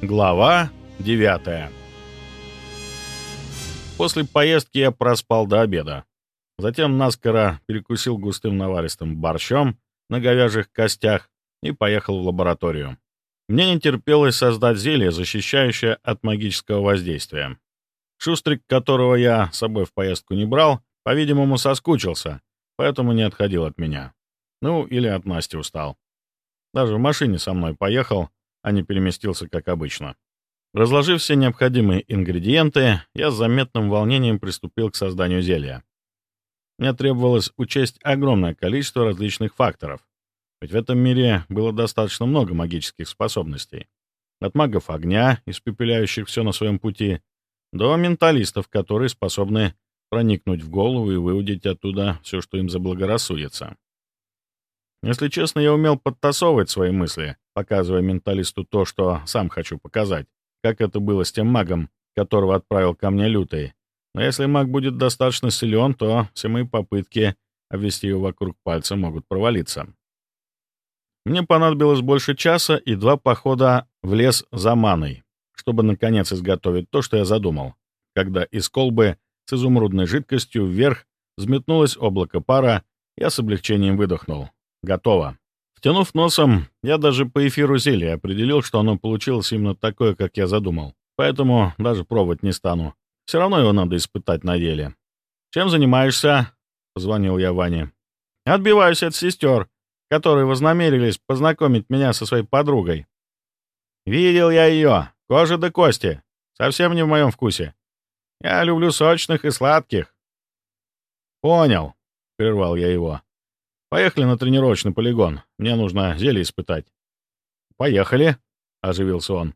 Глава 9 После поездки я проспал до обеда. Затем наскоро перекусил густым наваристым борщом на говяжьих костях и поехал в лабораторию. Мне не терпелось создать зелье, защищающее от магического воздействия. Шустрик, которого я с собой в поездку не брал, по-видимому, соскучился, поэтому не отходил от меня. Ну, или от Насти устал. Даже в машине со мной поехал, а не переместился, как обычно. Разложив все необходимые ингредиенты, я с заметным волнением приступил к созданию зелья. Мне требовалось учесть огромное количество различных факторов, ведь в этом мире было достаточно много магических способностей. От магов огня, испепеляющих все на своем пути, до менталистов, которые способны проникнуть в голову и выудить оттуда все, что им заблагорассудится. Если честно, я умел подтасовывать свои мысли, показывая менталисту то, что сам хочу показать, как это было с тем магом, которого отправил ко мне Лютый. Но если маг будет достаточно силен, то все мои попытки обвести его вокруг пальца могут провалиться. Мне понадобилось больше часа и два похода в лес за маной, чтобы наконец изготовить то, что я задумал, когда из колбы с изумрудной жидкостью вверх взметнулось облако пара, я с облегчением выдохнул. Готово. Втянув носом, я даже по эфиру зелья определил, что оно получилось именно такое, как я задумал. Поэтому даже пробовать не стану. Все равно его надо испытать на деле. «Чем занимаешься?» — позвонил я Ване. «Отбиваюсь от сестер, которые вознамерились познакомить меня со своей подругой. Видел я ее, кожа до кости. Совсем не в моем вкусе. Я люблю сочных и сладких». «Понял», — прервал я его. «Поехали на тренировочный полигон. Мне нужно зелье испытать». «Поехали», — оживился он.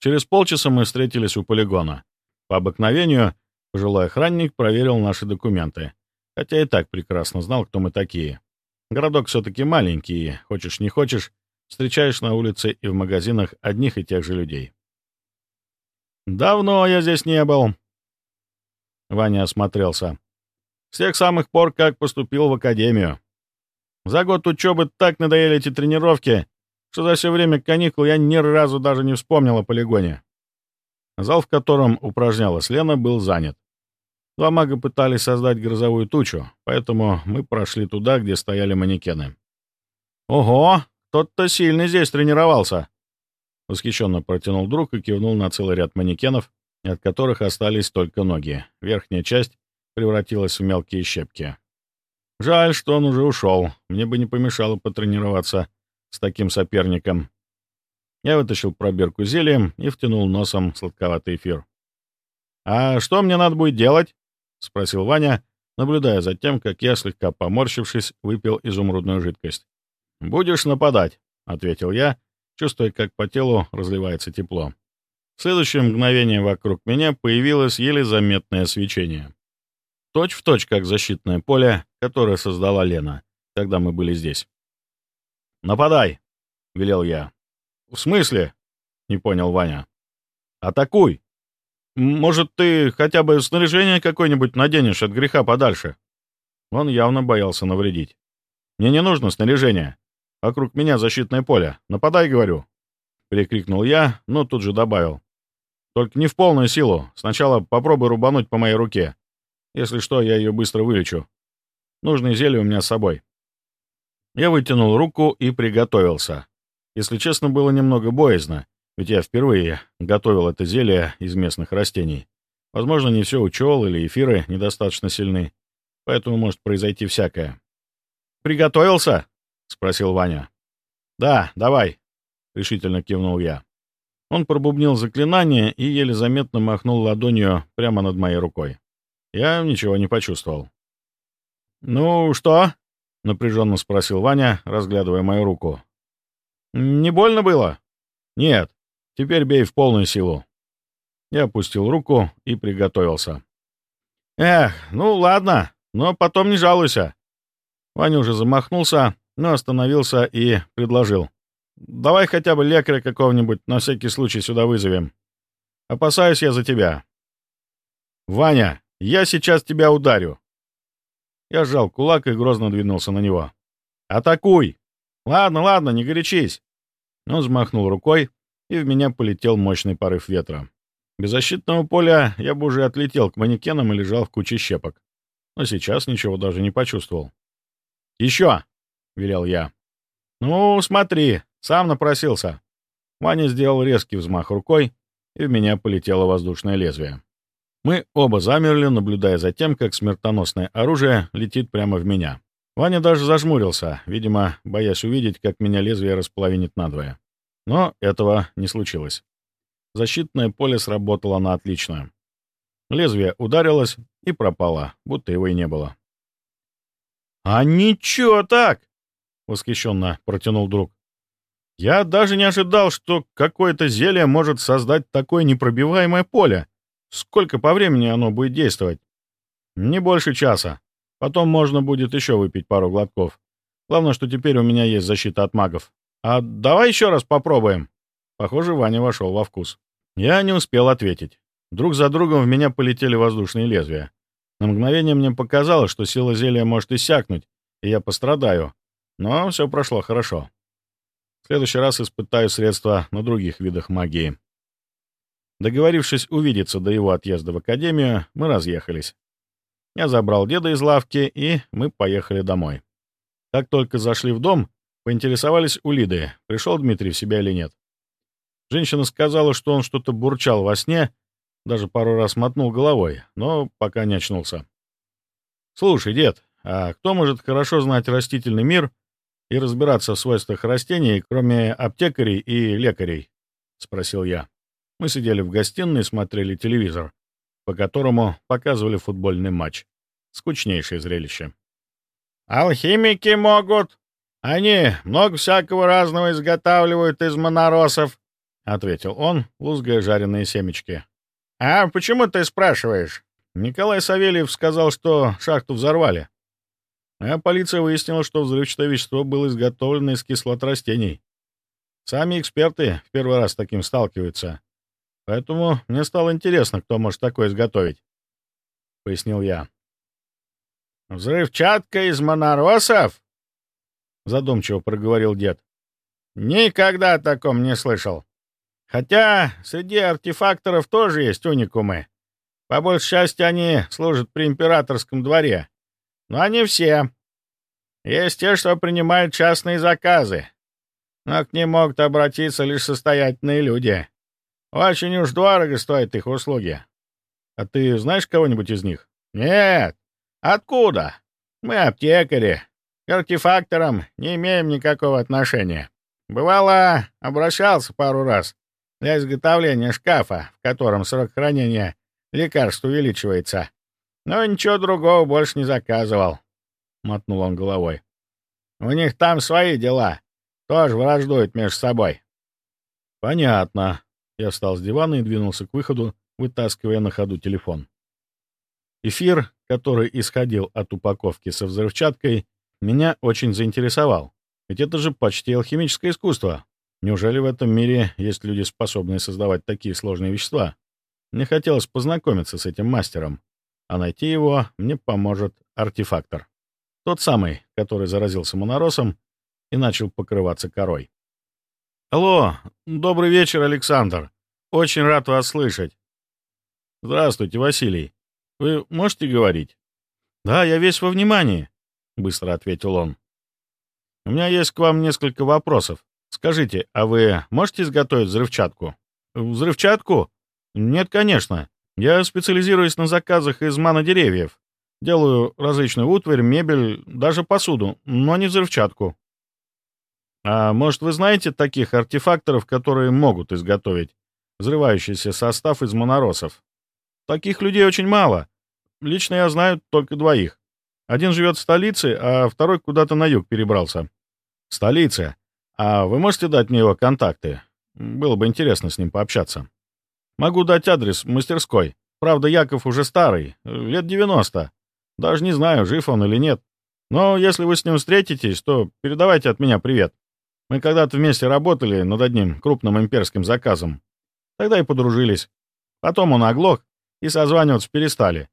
Через полчаса мы встретились у полигона. По обыкновению, пожилой охранник проверил наши документы, хотя и так прекрасно знал, кто мы такие. Городок все-таки маленький, хочешь не хочешь, встречаешь на улице и в магазинах одних и тех же людей. «Давно я здесь не был», — Ваня осмотрелся. «С тех самых пор, как поступил в академию. За год учебы так надоели эти тренировки, что за все время каникул я ни разу даже не вспомнил о полигоне. Зал, в котором упражнялась Лена, был занят. Два мага пытались создать грозовую тучу, поэтому мы прошли туда, где стояли манекены. «Ого! Тот-то сильный здесь тренировался!» Восхищенно протянул друг и кивнул на целый ряд манекенов, от которых остались только ноги. Верхняя часть превратилась в мелкие щепки. Жаль, что он уже ушел. Мне бы не помешало потренироваться с таким соперником. Я вытащил пробирку зельем и втянул носом сладковатый эфир. «А что мне надо будет делать?» — спросил Ваня, наблюдая за тем, как я, слегка поморщившись, выпил изумрудную жидкость. «Будешь нападать», — ответил я, чувствуя, как по телу разливается тепло. В следующее мгновение вокруг меня появилось еле заметное свечение. Точь в точь, как защитное поле, которое создала Лена, когда мы были здесь. «Нападай!» — велел я. «В смысле?» — не понял Ваня. «Атакуй! Может, ты хотя бы снаряжение какое-нибудь наденешь от греха подальше?» Он явно боялся навредить. «Мне не нужно снаряжение. Вокруг меня защитное поле. Нападай, говорю!» Прикрикнул я, но тут же добавил. «Только не в полную силу. Сначала попробуй рубануть по моей руке. Если что, я ее быстро вылечу. Нужные зелья у меня с собой. Я вытянул руку и приготовился. Если честно, было немного боязно, ведь я впервые готовил это зелье из местных растений. Возможно, не все учел или эфиры недостаточно сильны, поэтому может произойти всякое. «Приготовился?» — спросил Ваня. «Да, давай», — решительно кивнул я. Он пробубнил заклинание и еле заметно махнул ладонью прямо над моей рукой. Я ничего не почувствовал. «Ну что?» — напряженно спросил Ваня, разглядывая мою руку. «Не больно было?» «Нет. Теперь бей в полную силу». Я опустил руку и приготовился. «Эх, ну ладно, но потом не жалуйся». Ваня уже замахнулся, но остановился и предложил. «Давай хотя бы лекаря какого-нибудь на всякий случай сюда вызовем. Опасаюсь я за тебя». «Ваня, я сейчас тебя ударю!» Я сжал кулак и грозно двинулся на него. «Атакуй!» «Ладно, ладно, не горячись!» Он взмахнул рукой, и в меня полетел мощный порыв ветра. Без защитного поля я бы уже отлетел к манекенам и лежал в куче щепок. Но сейчас ничего даже не почувствовал. «Еще!» — велел я. «Ну, смотри, сам напросился». Ваня сделал резкий взмах рукой, и в меня полетело воздушное лезвие. Мы оба замерли, наблюдая за тем, как смертоносное оружие летит прямо в меня. Ваня даже зажмурился, видимо, боясь увидеть, как меня лезвие располовинит надвое. Но этого не случилось. Защитное поле сработало на отлично. Лезвие ударилось и пропало, будто его и не было. «А ничего так!» — восхищенно протянул друг. «Я даже не ожидал, что какое-то зелье может создать такое непробиваемое поле. Сколько по времени оно будет действовать?» «Не больше часа. Потом можно будет еще выпить пару глотков. Главное, что теперь у меня есть защита от магов. А давай еще раз попробуем». Похоже, Ваня вошел во вкус. Я не успел ответить. Друг за другом в меня полетели воздушные лезвия. На мгновение мне показалось, что сила зелья может иссякнуть, и я пострадаю. Но все прошло хорошо. В следующий раз испытаю средства на других видах магии. Договорившись увидеться до его отъезда в академию, мы разъехались. Я забрал деда из лавки, и мы поехали домой. Как только зашли в дом, поинтересовались у Лиды, пришел Дмитрий в себя или нет. Женщина сказала, что он что-то бурчал во сне, даже пару раз мотнул головой, но пока не очнулся. «Слушай, дед, а кто может хорошо знать растительный мир и разбираться в свойствах растений, кроме аптекарей и лекарей?» — спросил я. Мы сидели в гостиной и смотрели телевизор, по которому показывали футбольный матч. Скучнейшее зрелище. «Алхимики могут. Они много всякого разного изготавливают из моноросов», — ответил он, лузгая жареные семечки. «А почему ты спрашиваешь?» Николай Савельев сказал, что шахту взорвали. А полиция выяснила, что взрывчатое вещество было изготовлено из кислот растений. Сами эксперты в первый раз с таким сталкиваются. Поэтому мне стало интересно, кто может такое изготовить. — пояснил я. «Взрывчатка из моноросов?» — задумчиво проговорил дед. «Никогда о таком не слышал. Хотя среди артефакторов тоже есть уникумы. По большей части они служат при императорском дворе. Но они все. Есть те, что принимают частные заказы. Но к ним могут обратиться лишь состоятельные люди. Очень уж дорого стоят их услуги. А ты знаешь кого-нибудь из них? Нет. Откуда? Мы аптекари. К артефакторам не имеем никакого отношения. Бывало, обращался пару раз для изготовления шкафа, в котором срок хранения лекарств увеличивается. Но ничего другого больше не заказывал. Мотнул он головой. У них там свои дела. Тоже враждуют между собой. Понятно. Я встал с дивана и двинулся к выходу, вытаскивая на ходу телефон. Эфир, который исходил от упаковки со взрывчаткой, меня очень заинтересовал. Ведь это же почти алхимическое искусство. Неужели в этом мире есть люди, способные создавать такие сложные вещества? Мне хотелось познакомиться с этим мастером, а найти его мне поможет артефактор. Тот самый, который заразился моноросом и начал покрываться корой. «Алло, добрый вечер, Александр. Очень рад вас слышать». «Здравствуйте, Василий. Вы можете говорить?» «Да, я весь во внимании», — быстро ответил он. «У меня есть к вам несколько вопросов. Скажите, а вы можете изготовить взрывчатку? Взрывчатку? Нет, конечно. Я специализируюсь на заказах из манодеревьев. Делаю различную утварь, мебель, даже посуду, но не взрывчатку. А может, вы знаете таких артефакторов, которые могут изготовить взрывающийся состав из моноросов? Таких людей очень мало. Лично я знаю только двоих. Один живет в столице, а второй куда-то на юг перебрался. В столице. А вы можете дать мне его контакты? Было бы интересно с ним пообщаться. Могу дать адрес мастерской. Правда, Яков уже старый, лет 90. Даже не знаю, жив он или нет. Но если вы с ним встретитесь, то передавайте от меня привет. Мы когда-то вместе работали над одним крупным имперским заказом. Тогда и подружились. Потом он оглох, и созваниваться перестали.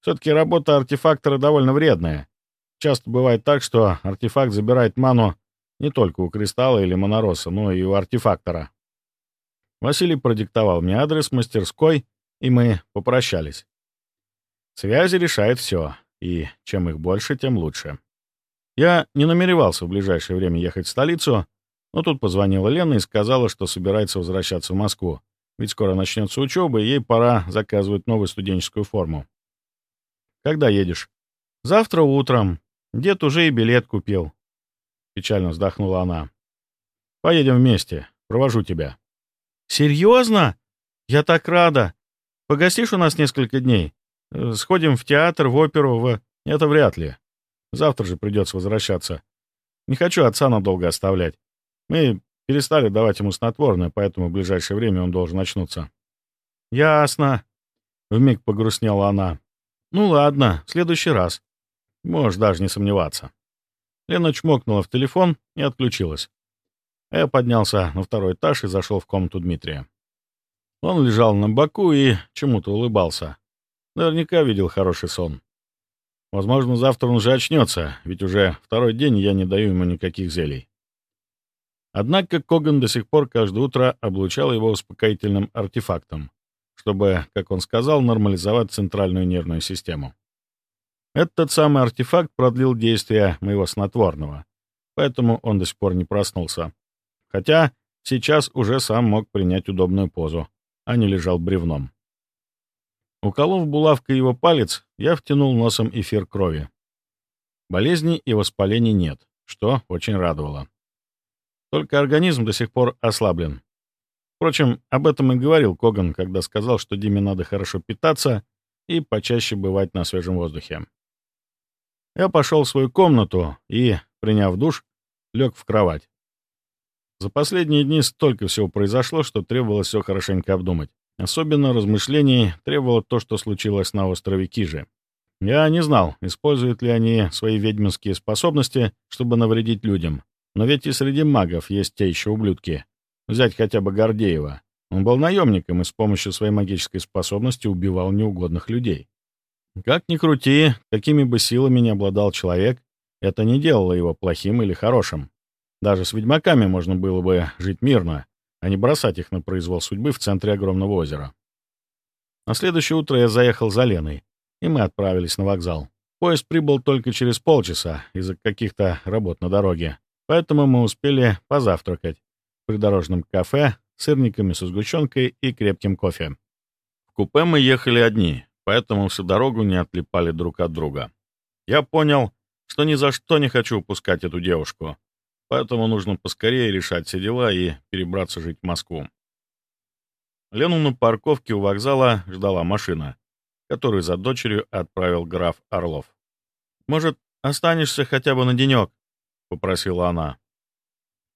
Все-таки работа артефактора довольно вредная. Часто бывает так, что артефакт забирает ману не только у кристалла или монороса, но и у артефактора. Василий продиктовал мне адрес мастерской, и мы попрощались. Связи решают все, и чем их больше, тем лучше. Я не намеревался в ближайшее время ехать в столицу, но тут позвонила Лена и сказала, что собирается возвращаться в Москву, ведь скоро начнется учеба, и ей пора заказывать новую студенческую форму. «Когда едешь?» «Завтра утром. Дед уже и билет купил», — печально вздохнула она. «Поедем вместе. Провожу тебя». «Серьезно? Я так рада. Погостишь у нас несколько дней? Э, сходим в театр, в оперу, в...» «Это вряд ли. Завтра же придется возвращаться. Не хочу отца надолго оставлять. Мы перестали давать ему снотворное, поэтому в ближайшее время он должен очнуться». «Ясно», — вмиг погрустнела она. «Ну ладно, в следующий раз. Можешь даже не сомневаться». Лена чмокнула в телефон и отключилась. А я поднялся на второй этаж и зашел в комнату Дмитрия. Он лежал на боку и чему-то улыбался. Наверняка видел хороший сон. Возможно, завтра он уже очнется, ведь уже второй день я не даю ему никаких зелий. Однако Коган до сих пор каждое утро облучал его успокоительным артефактом, чтобы, как он сказал, нормализовать центральную нервную систему. Этот самый артефакт продлил действие моего снотворного, поэтому он до сих пор не проснулся. Хотя сейчас уже сам мог принять удобную позу, а не лежал бревном. Уколов булавкой его палец, я втянул носом эфир крови. Болезней и воспалений нет, что очень радовало. Только организм до сих пор ослаблен. Впрочем, об этом и говорил Коган, когда сказал, что Диме надо хорошо питаться и почаще бывать на свежем воздухе. Я пошел в свою комнату и, приняв душ, лег в кровать. За последние дни столько всего произошло, что требовалось все хорошенько обдумать. Особенно размышлений требовало то, что случилось на острове Кижи. Я не знал, используют ли они свои ведьминские способности, чтобы навредить людям. Но ведь и среди магов есть те еще ублюдки. Взять хотя бы Гордеева. Он был наемником и с помощью своей магической способности убивал неугодных людей. Как ни крути, какими бы силами ни обладал человек, это не делало его плохим или хорошим. Даже с ведьмаками можно было бы жить мирно, а не бросать их на произвол судьбы в центре огромного озера. На следующее утро я заехал за Леной, и мы отправились на вокзал. Поезд прибыл только через полчаса из-за каких-то работ на дороге, поэтому мы успели позавтракать в придорожном кафе сырниками со сгущенкой и крепким кофе. В купе мы ехали одни, поэтому всю дорогу не отлипали друг от друга. Я понял, что ни за что не хочу упускать эту девушку, Поэтому нужно поскорее решать все дела и перебраться жить в Москву. Лену на парковке у вокзала ждала машина, которую за дочерью отправил граф Орлов. «Может, останешься хотя бы на денек?» — попросила она.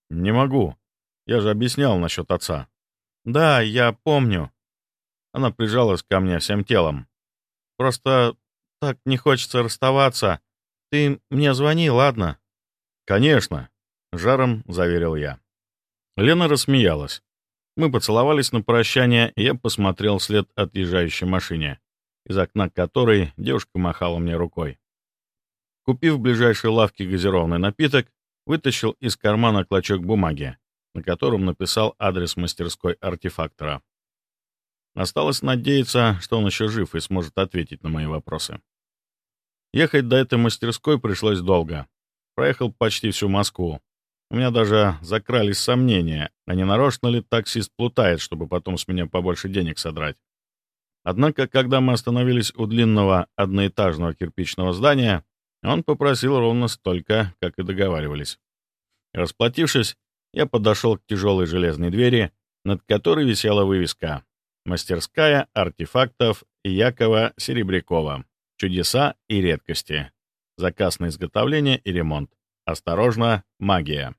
«Не могу. Я же объяснял насчет отца». «Да, я помню». Она прижалась ко мне всем телом. «Просто так не хочется расставаться. Ты мне звони, ладно?» «Конечно», Жаром заверил я. Лена рассмеялась. Мы поцеловались на прощание, и я посмотрел вслед отъезжающей машине, из окна которой девушка махала мне рукой. Купив в ближайшей лавке газированный напиток, вытащил из кармана клочок бумаги, на котором написал адрес мастерской артефактора. Осталось надеяться, что он еще жив и сможет ответить на мои вопросы. Ехать до этой мастерской пришлось долго. Проехал почти всю Москву, у меня даже закрались сомнения, а не нарочно ли таксист плутает, чтобы потом с меня побольше денег содрать. Однако, когда мы остановились у длинного одноэтажного кирпичного здания, он попросил ровно столько, как и договаривались. Расплатившись, я подошел к тяжелой железной двери, над которой висела вывеска «Мастерская артефактов Якова Серебрякова. Чудеса и редкости. Заказ на изготовление и ремонт. Осторожно, магия.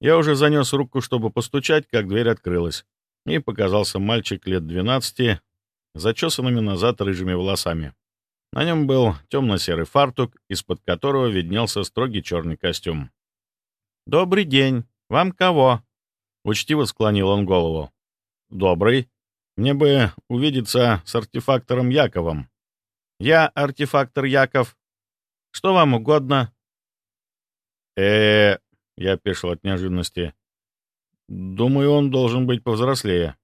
Я уже занес руку, чтобы постучать, как дверь открылась, и показался мальчик лет 12, зачесанными назад рыжими волосами. На нем был темно-серый фартук, из-под которого виднелся строгий черный костюм. «Добрый день! Вам кого?» Учтиво склонил он голову. «Добрый. Мне бы увидеться с артефактором Яковом». «Я артефактор Яков. Что вам угодно?» Э Я опешил от неожиданности. Думаю, он должен быть повзрослее.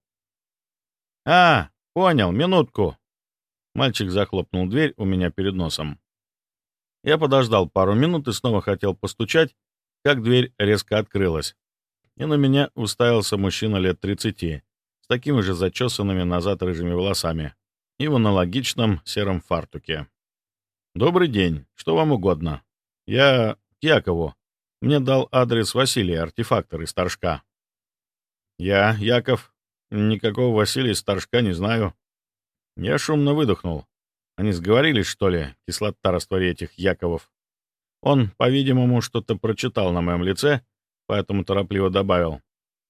А, понял, минутку. Мальчик захлопнул дверь у меня перед носом. Я подождал пару минут и снова хотел постучать, как дверь резко открылась. И на меня уставился мужчина лет 30, с такими же зачесанными назад рыжими волосами и в аналогичном сером фартуке. «Добрый день. Что вам угодно?» «Я Якову. Мне дал адрес Василия, артефактор из Торжка». «Я, Яков. Никакого Василия из Торжка не знаю». Я шумно выдохнул. Они сговорились, что ли, кислота растворе этих Яковов. Он, по-видимому, что-то прочитал на моем лице, поэтому торопливо добавил.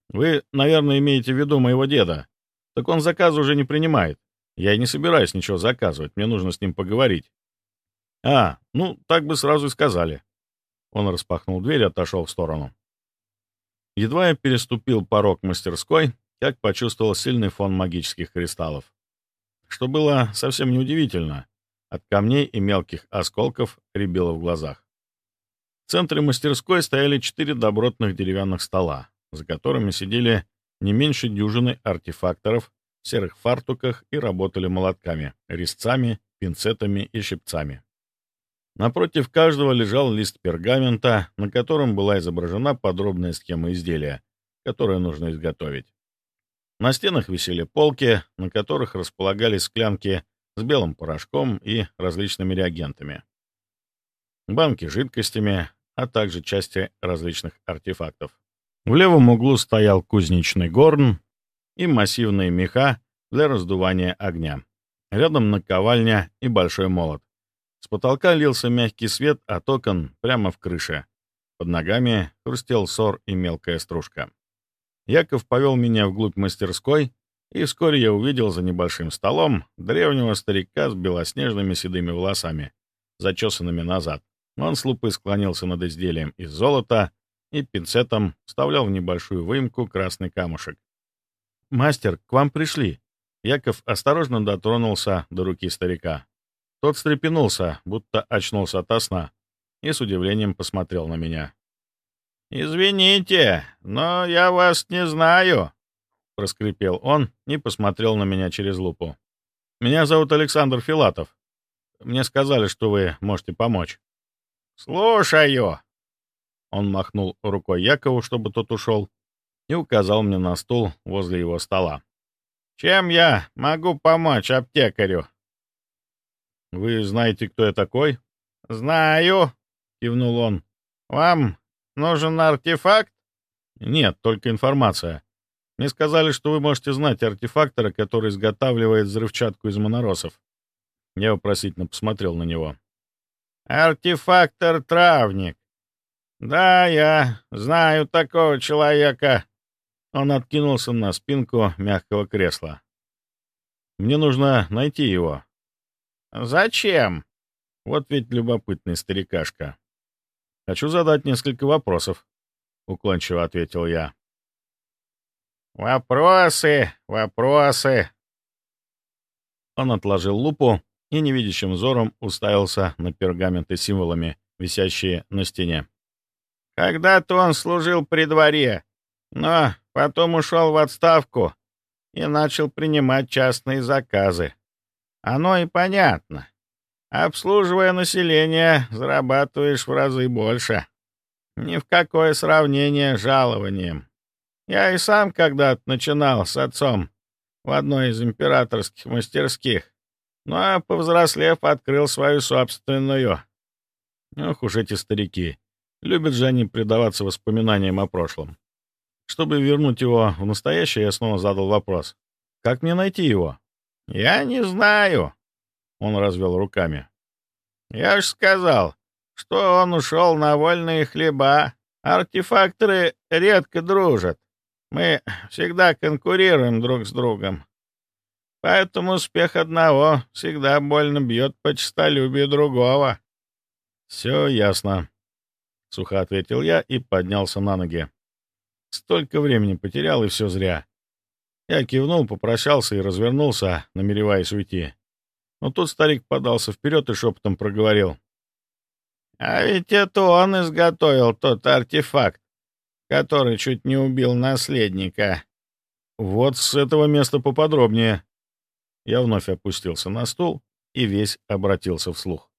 «Вы, наверное, имеете в виду моего деда. Так он заказы уже не принимает. Я и не собираюсь ничего заказывать, мне нужно с ним поговорить». «А, ну, так бы сразу и сказали». Он распахнул дверь и отошел в сторону. Едва я переступил порог мастерской, как почувствовал сильный фон магических кристаллов. Что было совсем неудивительно. От камней и мелких осколков рябило в глазах. В центре мастерской стояли четыре добротных деревянных стола, за которыми сидели не меньше дюжины артефакторов в серых фартуках и работали молотками, резцами, пинцетами и щипцами. Напротив каждого лежал лист пергамента, на котором была изображена подробная схема изделия, которое нужно изготовить. На стенах висели полки, на которых располагались склянки с белым порошком и различными реагентами, банки с жидкостями, а также части различных артефактов. В левом углу стоял кузнечный горн и массивные меха для раздувания огня. Рядом наковальня и большой молот. С потолка лился мягкий свет от окон прямо в крыше. Под ногами хрустел сор и мелкая стружка. Яков повел меня вглубь мастерской, и вскоре я увидел за небольшим столом древнего старика с белоснежными седыми волосами, зачесанными назад. Он с лупой склонился над изделием из золота и пинцетом вставлял в небольшую выемку красный камушек. «Мастер, к вам пришли!» Яков осторожно дотронулся до руки старика. Тот встрепенулся, будто очнулся ото сна, и с удивлением посмотрел на меня. «Извините, но я вас не знаю», — проскрипел он и посмотрел на меня через лупу. «Меня зовут Александр Филатов. Мне сказали, что вы можете помочь». «Слушаю!» Он махнул рукой Якову, чтобы тот ушел, и указал мне на стул возле его стола. «Чем я могу помочь аптекарю?» «Вы знаете, кто я такой?» «Знаю», — кивнул он. «Вам Нужен артефакт? Нет, только информация. Мне сказали, что вы можете знать артефактора, который изготавливает взрывчатку из моноросов. Я вопросительно посмотрел на него. «Артефактор-травник. Да, я знаю такого человека». Он откинулся на спинку мягкого кресла. «Мне нужно найти его». «Зачем?» Вот ведь любопытный старикашка. «Хочу задать несколько вопросов», — уклончиво ответил я. «Вопросы, вопросы!» Он отложил лупу и невидящим взором уставился на пергаменты символами, висящие на стене. «Когда-то он служил при дворе, но потом ушел в отставку и начал принимать частные заказы. Оно и понятно. Обслуживая население, зарабатываешь в разы больше. Ни в какое сравнение с жалованием. Я и сам когда-то начинал с отцом в одной из императорских мастерских, ну а повзрослев, открыл свою собственную. Ох уж эти старики. Любят же они предаваться воспоминаниям о прошлом. Чтобы вернуть его в настоящее, я снова задал вопрос. «Как мне найти его?» «Я не знаю», он развел руками. «Я ж сказал, что он ушел на вольные хлеба. Артефакторы редко дружат. Мы всегда конкурируем друг с другом. Поэтому успех одного всегда больно бьет по честолюбию другого». «Все ясно», — сухо ответил я и поднялся на ноги. Столько времени потерял, и все зря. Я кивнул, попрощался и развернулся, намереваясь уйти. Но тут старик подался вперед и шепотом проговорил. «А ведь это он изготовил тот артефакт. который чуть не убил наследника. Вот с этого места поподробнее. Я вновь опустился на стул и весь обратился вслух.